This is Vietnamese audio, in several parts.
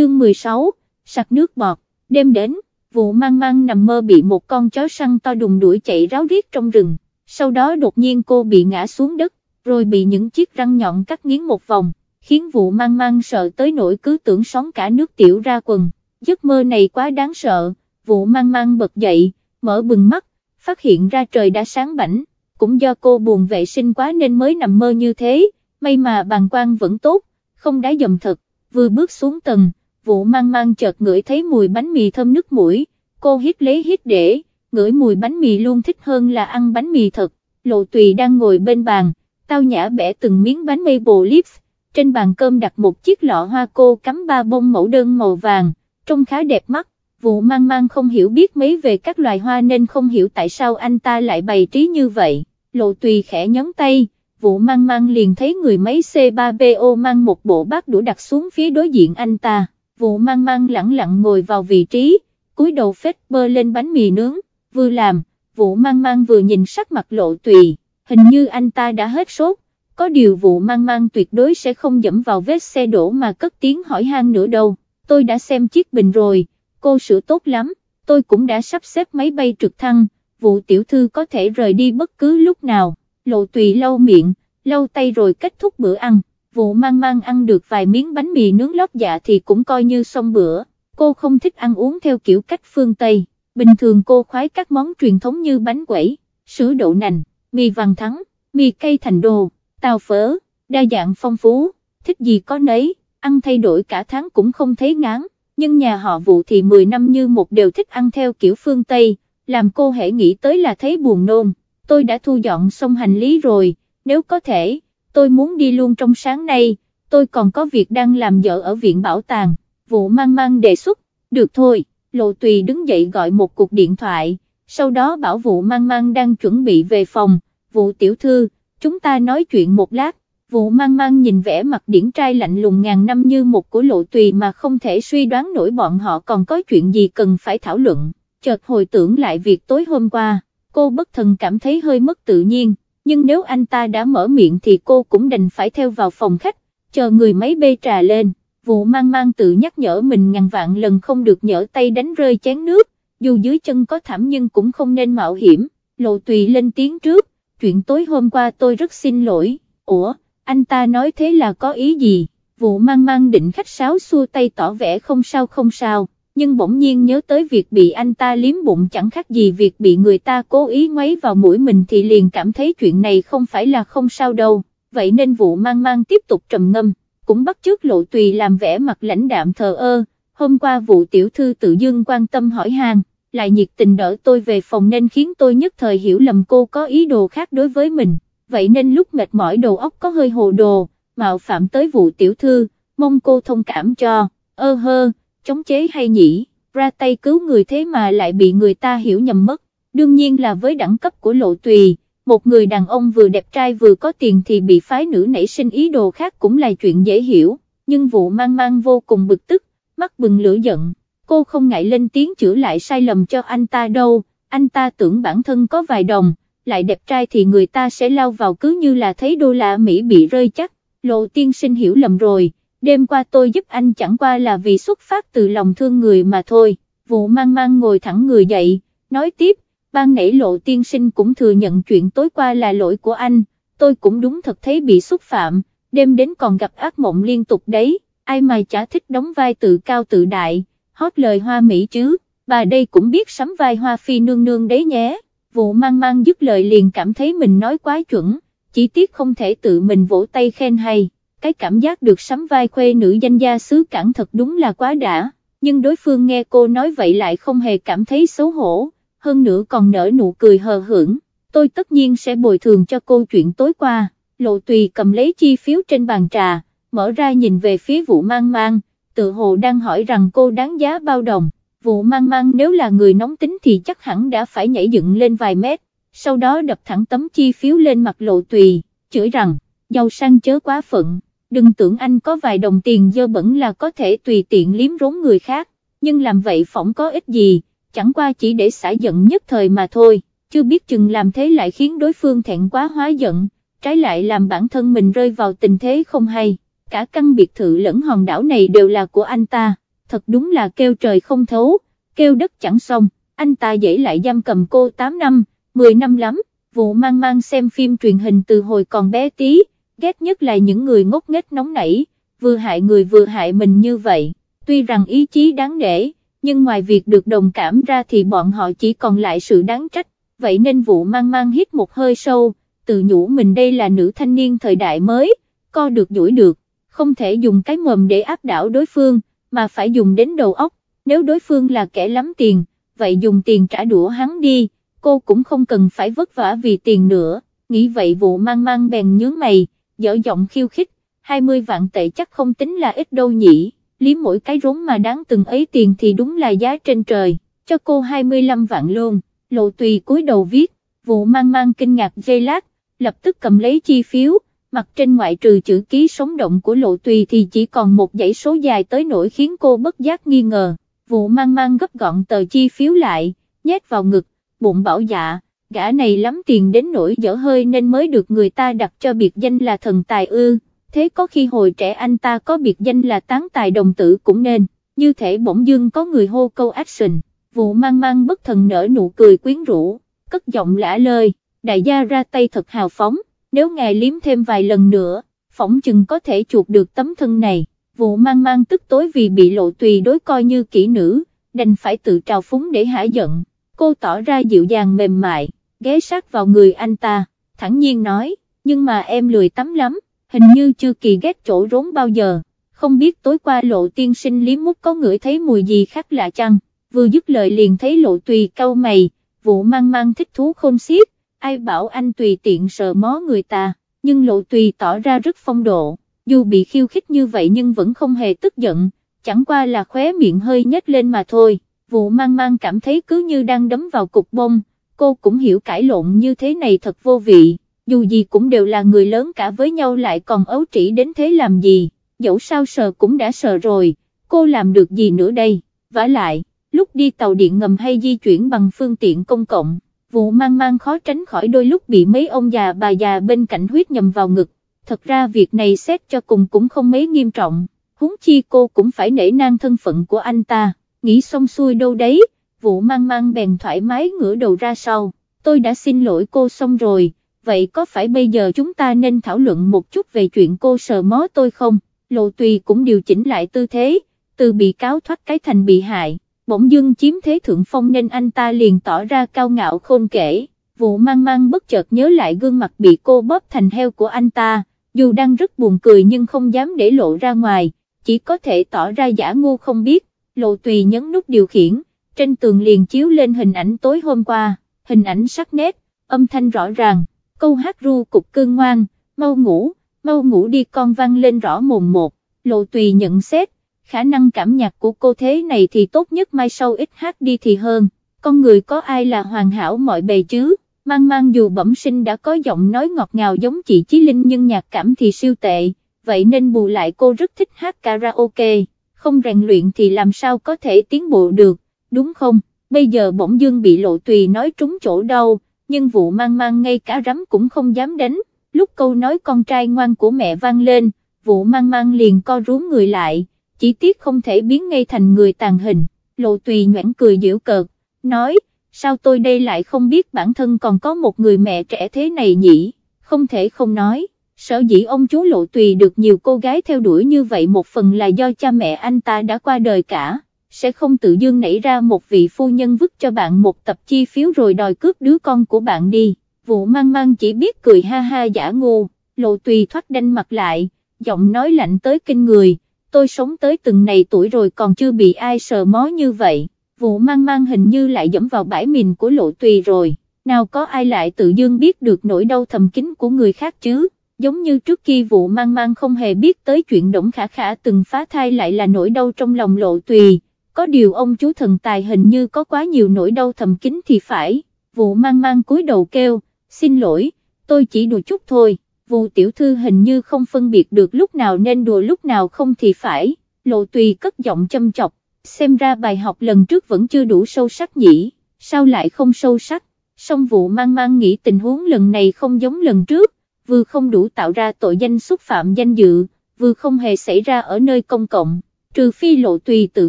chương 16, sặc nước bọt, đêm đến, vụ mang mang nằm mơ bị một con chó săn to đùng đuổi chạy ráo riết trong rừng, sau đó đột nhiên cô bị ngã xuống đất, rồi bị những chiếc răng nhọn cắt nghiến một vòng, khiến vụ mang mang sợ tới nỗi cứ tưởng sóng cả nước tiểu ra quần, giấc mơ này quá đáng sợ, vụ mang mang bật dậy, mở bừng mắt, phát hiện ra trời đã sáng bảnh, cũng do cô buồn vệ sinh quá nên mới nằm mơ như thế, may mà bàn quan vẫn tốt, không đá dầm thật, vừa bước xuống tầng, vụ mang mang chợt ngửi thấy mùi bánh mì thơm nước mũi, cô hít lấy hít để, ngửi mùi bánh mì luôn thích hơn là ăn bánh mì thật, lộ tùy đang ngồi bên bàn, tao nhã bẻ từng miếng bánh maple lips, trên bàn cơm đặt một chiếc lọ hoa cô cắm ba bông mẫu đơn màu vàng, trông khá đẹp mắt, vụ mang mang không hiểu biết mấy về các loài hoa nên không hiểu tại sao anh ta lại bày trí như vậy, lộ tùy khẽ nhấn tay, vụ mang mang liền thấy người máy C3PO mang một bộ bát đũa đặt xuống phía đối diện anh ta, vụ mang mang lặng lặng ngồi vào vị trí, cúi đầu phết bơ lên bánh mì nướng, vừa làm, vụ mang mang vừa nhìn sắc mặt lộ tùy, hình như anh ta đã hết sốt, có điều vụ mang mang tuyệt đối sẽ không dẫm vào vết xe đổ mà cất tiếng hỏi han nữa đâu, tôi đã xem chiếc bình rồi, cô sửa tốt lắm, tôi cũng đã sắp xếp máy bay trực thăng, vụ tiểu thư có thể rời đi bất cứ lúc nào, lộ tùy lau miệng, lau tay rồi kết thúc bữa ăn, vụ mang mang ăn được vài miếng bánh mì nướng lót dạ thì cũng coi như xong bữa, cô không thích ăn uống theo kiểu cách phương Tây, bình thường cô khoái các món truyền thống như bánh quẩy, sữa đậu nành, mì vàng thắng, mì cây thành đồ, tàu phở, đa dạng phong phú, thích gì có nấy, ăn thay đổi cả tháng cũng không thấy ngán, nhưng nhà họ vụ thì 10 năm như một đều thích ăn theo kiểu phương Tây, làm cô hễ nghĩ tới là thấy buồn nôn, tôi đã thu dọn xong hành lý rồi, nếu có thể, tôi muốn đi luôn trong sáng nay, tôi còn có việc đang làm vợ ở viện bảo tàng, vụ mang mang đề xuất, được thôi, lộ tùy đứng dậy gọi một cuộc điện thoại, sau đó bảo vụ mang mang đang chuẩn bị về phòng, vụ tiểu thư, chúng ta nói chuyện một lát, vụ mang mang nhìn vẻ mặt điển trai lạnh lùng ngàn năm như một của lộ tùy mà không thể suy đoán nổi bọn họ còn có chuyện gì cần phải thảo luận, chợt hồi tưởng lại việc tối hôm qua, cô bất thần cảm thấy hơi mất tự nhiên, nhưng nếu anh ta đã mở miệng thì cô cũng đành phải theo vào phòng khách, chờ người máy bê trà lên, vụ mang mang tự nhắc nhở mình ngàn vạn lần không được nhỡ tay đánh rơi chén nước, dù dưới chân có thảm nhưng cũng không nên mạo hiểm, lộ tùy lên tiếng trước, chuyện tối hôm qua tôi rất xin lỗi, ủa, anh ta nói thế là có ý gì, vụ mang mang định khách sáo xua tay tỏ vẻ không sao không sao, nhưng bỗng nhiên nhớ tới việc bị anh ta liếm bụng chẳng khác gì việc bị người ta cố ý ngoáy vào mũi mình thì liền cảm thấy chuyện này không phải là không sao đâu, vậy nên vụ mang mang tiếp tục trầm ngâm, cũng bắt chước lộ tùy làm vẻ mặt lãnh đạm thờ ơ, hôm qua vụ tiểu thư tự dưng quan tâm hỏi han lại nhiệt tình đỡ tôi về phòng nên khiến tôi nhất thời hiểu lầm cô có ý đồ khác đối với mình, vậy nên lúc mệt mỏi đầu óc có hơi hồ đồ, mạo phạm tới vụ tiểu thư, mong cô thông cảm cho, ơ hơ, chống chế hay nhỉ, ra tay cứu người thế mà lại bị người ta hiểu nhầm mất, đương nhiên là với đẳng cấp của lộ tùy, một người đàn ông vừa đẹp trai vừa có tiền thì bị phái nữ nảy sinh ý đồ khác cũng là chuyện dễ hiểu, nhưng vụ mang mang vô cùng bực tức, mắt bừng lửa giận. Cô không ngại lên tiếng chữa lại sai lầm cho anh ta đâu, anh ta tưởng bản thân có vài đồng, lại đẹp trai thì người ta sẽ lao vào cứ như là thấy đô la Mỹ bị rơi chắc, lộ tiên sinh hiểu lầm rồi, đêm qua tôi giúp anh chẳng qua là vì xuất phát từ lòng thương người mà thôi, vụ mang mang ngồi thẳng người dậy, nói tiếp, ban nãy lộ tiên sinh cũng thừa nhận chuyện tối qua là lỗi của anh, tôi cũng đúng thật thấy bị xúc phạm, đêm đến còn gặp ác mộng liên tục đấy, ai mà chả thích đóng vai tự cao tự đại hót lời hoa mỹ chứ, bà đây cũng biết sắm vai hoa phi nương nương đấy nhé, vụ mang mang dứt lời liền cảm thấy mình nói quá chuẩn, chỉ tiếc không thể tự mình vỗ tay khen hay, cái cảm giác được sắm vai khuê nữ danh gia xứ cản thật đúng là quá đã, nhưng đối phương nghe cô nói vậy lại không hề cảm thấy xấu hổ, hơn nữa còn nở nụ cười hờ hững, tôi tất nhiên sẽ bồi thường cho cô chuyện tối qua, lộ tùy cầm lấy chi phiếu trên bàn trà, mở ra nhìn về phía vụ mang mang, tự hồ đang hỏi rằng cô đáng giá bao đồng, vụ mang mang nếu là người nóng tính thì chắc hẳn đã phải nhảy dựng lên vài mét, sau đó đập thẳng tấm chi phiếu lên mặt lộ tùy, chửi rằng, giàu sang chớ quá phận, đừng tưởng anh có vài đồng tiền dơ bẩn là có thể tùy tiện liếm rốn người khác, nhưng làm vậy phỏng có ích gì, chẳng qua chỉ để xả giận nhất thời mà thôi, chưa biết chừng làm thế lại khiến đối phương thẹn quá hóa giận, trái lại làm bản thân mình rơi vào tình thế không hay cả căn biệt thự lẫn hòn đảo này đều là của anh ta, thật đúng là kêu trời không thấu, kêu đất chẳng xong, anh ta dễ lại giam cầm cô 8 năm, 10 năm lắm, vụ mang mang xem phim truyền hình từ hồi còn bé tí, ghét nhất là những người ngốc nghếch nóng nảy, vừa hại người vừa hại mình như vậy, tuy rằng ý chí đáng nể, nhưng ngoài việc được đồng cảm ra thì bọn họ chỉ còn lại sự đáng trách, vậy nên vụ mang mang hít một hơi sâu, tự nhủ mình đây là nữ thanh niên thời đại mới, co được duỗi được, không thể dùng cái mầm để áp đảo đối phương, mà phải dùng đến đầu óc, nếu đối phương là kẻ lắm tiền, vậy dùng tiền trả đũa hắn đi, cô cũng không cần phải vất vả vì tiền nữa, nghĩ vậy vụ mang mang bèn nhướng mày, dở giọng khiêu khích, 20 vạn tệ chắc không tính là ít đâu nhỉ, lý mỗi cái rốn mà đáng từng ấy tiền thì đúng là giá trên trời, cho cô 25 vạn luôn, lộ tùy cúi đầu viết, vụ mang mang kinh ngạc dây lát, lập tức cầm lấy chi phiếu, mặt trên ngoại trừ chữ ký sống động của lộ tùy thì chỉ còn một dãy số dài tới nỗi khiến cô bất giác nghi ngờ, vụ mang mang gấp gọn tờ chi phiếu lại, nhét vào ngực, bụng bảo dạ, gã này lắm tiền đến nỗi dở hơi nên mới được người ta đặt cho biệt danh là thần tài ư, thế có khi hồi trẻ anh ta có biệt danh là tán tài đồng tử cũng nên, như thể bỗng dưng có người hô câu action, vụ mang mang bất thần nở nụ cười quyến rũ, cất giọng lã lơi, đại gia ra tay thật hào phóng, nếu ngài liếm thêm vài lần nữa, phỏng chừng có thể chuột được tấm thân này, vụ mang mang tức tối vì bị lộ tùy đối coi như kỹ nữ, đành phải tự trào phúng để hả giận, cô tỏ ra dịu dàng mềm mại, ghé sát vào người anh ta, thẳng nhiên nói, nhưng mà em lười tắm lắm, hình như chưa kỳ ghét chỗ rốn bao giờ, không biết tối qua lộ tiên sinh liếm mút có ngửi thấy mùi gì khác lạ chăng, vừa dứt lời liền thấy lộ tùy cau mày, vụ mang mang thích thú khôn xiết, ai bảo anh tùy tiện sợ mó người ta, nhưng lộ tùy tỏ ra rất phong độ, dù bị khiêu khích như vậy nhưng vẫn không hề tức giận, chẳng qua là khóe miệng hơi nhếch lên mà thôi, vụ mang mang cảm thấy cứ như đang đấm vào cục bông, cô cũng hiểu cãi lộn như thế này thật vô vị, dù gì cũng đều là người lớn cả với nhau lại còn ấu trĩ đến thế làm gì, dẫu sao sờ cũng đã sờ rồi, cô làm được gì nữa đây, vả lại, lúc đi tàu điện ngầm hay di chuyển bằng phương tiện công cộng vụ mang mang khó tránh khỏi đôi lúc bị mấy ông già bà già bên cạnh huyết nhầm vào ngực, thật ra việc này xét cho cùng cũng không mấy nghiêm trọng, huống chi cô cũng phải nể nang thân phận của anh ta, nghĩ xong xuôi đâu đấy, vụ mang mang bèn thoải mái ngửa đầu ra sau, tôi đã xin lỗi cô xong rồi, vậy có phải bây giờ chúng ta nên thảo luận một chút về chuyện cô sờ mó tôi không, lộ tùy cũng điều chỉnh lại tư thế, từ bị cáo thoát cái thành bị hại bỗng dưng chiếm thế thượng phong nên anh ta liền tỏ ra cao ngạo khôn kể, vụ mang mang bất chợt nhớ lại gương mặt bị cô bóp thành heo của anh ta, dù đang rất buồn cười nhưng không dám để lộ ra ngoài, chỉ có thể tỏ ra giả ngu không biết, lộ tùy nhấn nút điều khiển, trên tường liền chiếu lên hình ảnh tối hôm qua, hình ảnh sắc nét, âm thanh rõ ràng, câu hát ru cục cương ngoan, mau ngủ, mau ngủ đi con vang lên rõ mồm một, lộ tùy nhận xét, khả năng cảm nhạc của cô thế này thì tốt nhất mai sau ít hát đi thì hơn, con người có ai là hoàn hảo mọi bề chứ, mang mang dù bẩm sinh đã có giọng nói ngọt ngào giống chị Chí Linh nhưng nhạc cảm thì siêu tệ, vậy nên bù lại cô rất thích hát karaoke, không rèn luyện thì làm sao có thể tiến bộ được, đúng không, bây giờ bỗng dương bị lộ tùy nói trúng chỗ đâu, nhưng vụ mang mang ngay cả rắm cũng không dám đánh, lúc câu nói con trai ngoan của mẹ vang lên, vụ mang mang liền co rúm người lại chỉ tiếc không thể biến ngay thành người tàn hình, lộ tùy nhoảng cười giễu cợt, nói, sao tôi đây lại không biết bản thân còn có một người mẹ trẻ thế này nhỉ, không thể không nói, sở dĩ ông chú lộ tùy được nhiều cô gái theo đuổi như vậy một phần là do cha mẹ anh ta đã qua đời cả, sẽ không tự dưng nảy ra một vị phu nhân vứt cho bạn một tập chi phiếu rồi đòi cướp đứa con của bạn đi, vụ mang mang chỉ biết cười ha ha giả ngu, lộ tùy thoát đanh mặt lại, giọng nói lạnh tới kinh người tôi sống tới từng này tuổi rồi còn chưa bị ai sờ mó như vậy, vụ mang mang hình như lại dẫm vào bãi mìn của lộ tùy rồi, nào có ai lại tự dưng biết được nỗi đau thầm kín của người khác chứ, giống như trước khi vụ mang mang không hề biết tới chuyện Đổng Khả Khả từng phá thai lại là nỗi đau trong lòng lộ tùy, có điều ông chú thần tài hình như có quá nhiều nỗi đau thầm kín thì phải, vụ mang mang cúi đầu kêu, xin lỗi, tôi chỉ đùa chút thôi. Vụ tiểu thư hình như không phân biệt được lúc nào nên đùa lúc nào không thì phải, lộ tùy cất giọng châm chọc, xem ra bài học lần trước vẫn chưa đủ sâu sắc nhỉ, sao lại không sâu sắc, song vụ mang mang nghĩ tình huống lần này không giống lần trước, vừa không đủ tạo ra tội danh xúc phạm danh dự, vừa không hề xảy ra ở nơi công cộng, trừ phi lộ tùy tự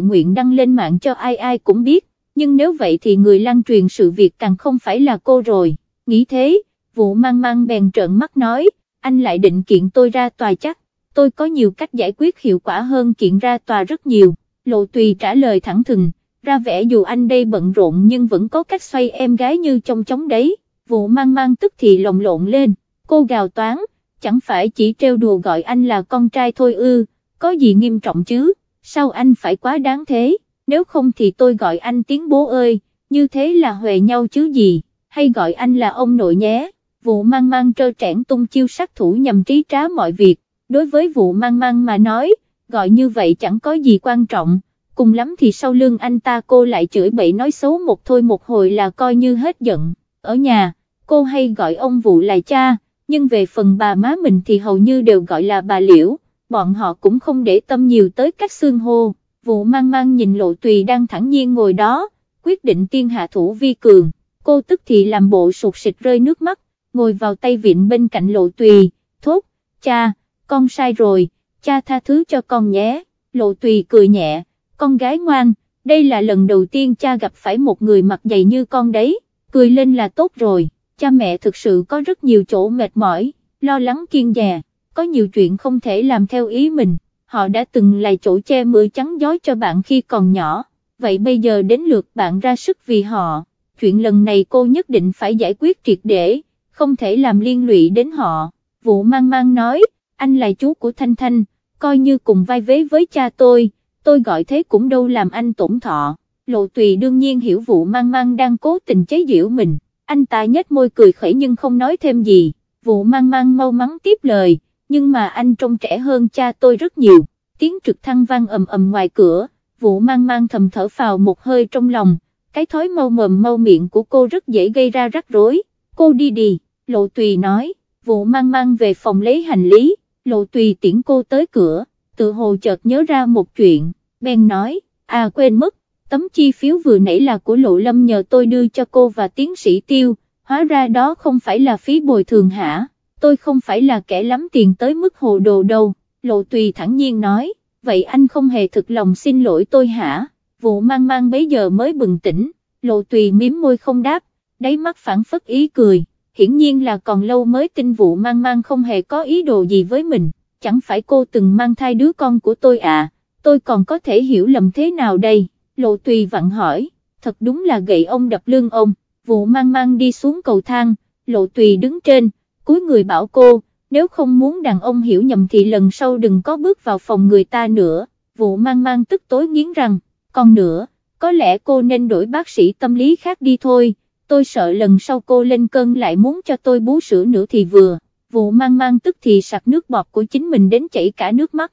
nguyện đăng lên mạng cho ai ai cũng biết, nhưng nếu vậy thì người lan truyền sự việc càng không phải là cô rồi, nghĩ thế, vụ mang mang bèn trợn mắt nói, anh lại định kiện tôi ra tòa chắc, tôi có nhiều cách giải quyết hiệu quả hơn kiện ra tòa rất nhiều, lộ tùy trả lời thẳng thừng, ra vẻ dù anh đây bận rộn nhưng vẫn có cách xoay em gái như trong chóng đấy, vụ mang mang tức thì lồng lộn lên, cô gào toán, chẳng phải chỉ trêu đùa gọi anh là con trai thôi ư, có gì nghiêm trọng chứ, sao anh phải quá đáng thế, nếu không thì tôi gọi anh tiếng bố ơi, như thế là huề nhau chứ gì, hay gọi anh là ông nội nhé, vụ mang mang trơ trẽn tung chiêu sát thủ nhằm trí trá mọi việc, đối với vụ mang mang mà nói, gọi như vậy chẳng có gì quan trọng, cùng lắm thì sau lưng anh ta cô lại chửi bậy nói xấu một thôi một hồi là coi như hết giận, ở nhà, cô hay gọi ông vụ là cha, nhưng về phần bà má mình thì hầu như đều gọi là bà liễu, bọn họ cũng không để tâm nhiều tới các xương hô, vụ mang mang nhìn lộ tùy đang thẳng nhiên ngồi đó, quyết định tiên hạ thủ vi cường, cô tức thì làm bộ sụt sịt rơi nước mắt, ngồi vào tay viện bên cạnh lộ tùy, thốt, cha, con sai rồi, cha tha thứ cho con nhé, lộ tùy cười nhẹ, con gái ngoan, đây là lần đầu tiên cha gặp phải một người mặt dày như con đấy, cười lên là tốt rồi, cha mẹ thực sự có rất nhiều chỗ mệt mỏi, lo lắng kiên dè, có nhiều chuyện không thể làm theo ý mình, họ đã từng là chỗ che mưa chắn gió cho bạn khi còn nhỏ, vậy bây giờ đến lượt bạn ra sức vì họ, chuyện lần này cô nhất định phải giải quyết triệt để, không thể làm liên lụy đến họ, vụ mang mang nói, anh là chú của Thanh Thanh, coi như cùng vai vế với cha tôi, tôi gọi thế cũng đâu làm anh tổn thọ, lộ tùy đương nhiên hiểu vụ mang mang đang cố tình chế giễu mình, anh ta nhếch môi cười khẩy nhưng không nói thêm gì, vụ mang mang mau mắn tiếp lời, nhưng mà anh trông trẻ hơn cha tôi rất nhiều, tiếng trực thăng vang ầm ầm ngoài cửa, vụ mang mang thầm thở phào một hơi trong lòng, cái thói mau mồm mau miệng của cô rất dễ gây ra rắc rối, cô đi đi, lộ tùy nói, vụ mang mang về phòng lấy hành lý, lộ tùy tiễn cô tới cửa, tự hồ chợt nhớ ra một chuyện, bèn nói, à quên mất, tấm chi phiếu vừa nãy là của lộ lâm nhờ tôi đưa cho cô và tiến sĩ tiêu, hóa ra đó không phải là phí bồi thường hả, tôi không phải là kẻ lắm tiền tới mức hồ đồ đâu, lộ tùy thẳng nhiên nói, vậy anh không hề thực lòng xin lỗi tôi hả, vụ mang mang bấy giờ mới bừng tỉnh, lộ tùy miếm môi không đáp, đáy mắt phản phất ý cười, hiển nhiên là còn lâu mới tin vụ mang mang không hề có ý đồ gì với mình, chẳng phải cô từng mang thai đứa con của tôi à, tôi còn có thể hiểu lầm thế nào đây, lộ tùy vặn hỏi, thật đúng là gậy ông đập lưng ông, vụ mang mang đi xuống cầu thang, lộ tùy đứng trên, cuối người bảo cô, nếu không muốn đàn ông hiểu nhầm thì lần sau đừng có bước vào phòng người ta nữa, vụ mang mang tức tối nghiến răng, còn nữa, có lẽ cô nên đổi bác sĩ tâm lý khác đi thôi, tôi sợ lần sau cô lên cơn lại muốn cho tôi bú sữa nữa thì vừa, vụ mang mang tức thì sặc nước bọt của chính mình đến chảy cả nước mắt,